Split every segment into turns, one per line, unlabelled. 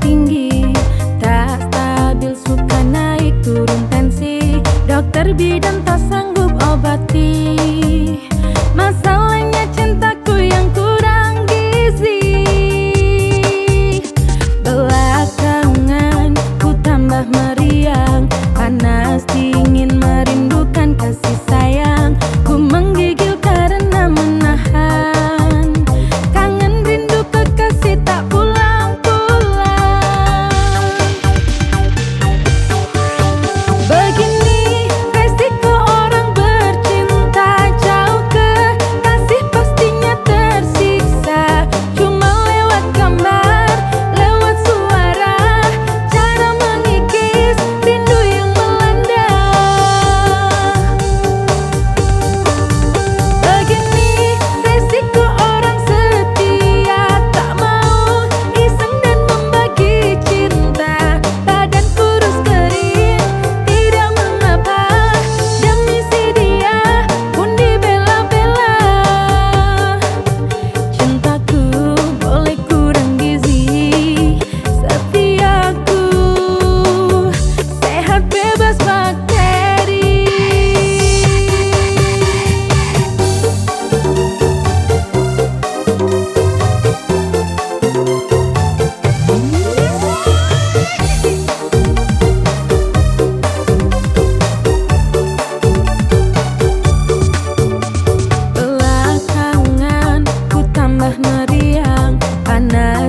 tinggi Tak stabil suka naik turun tensi. Dokter bidan tak sanggup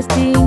castigo.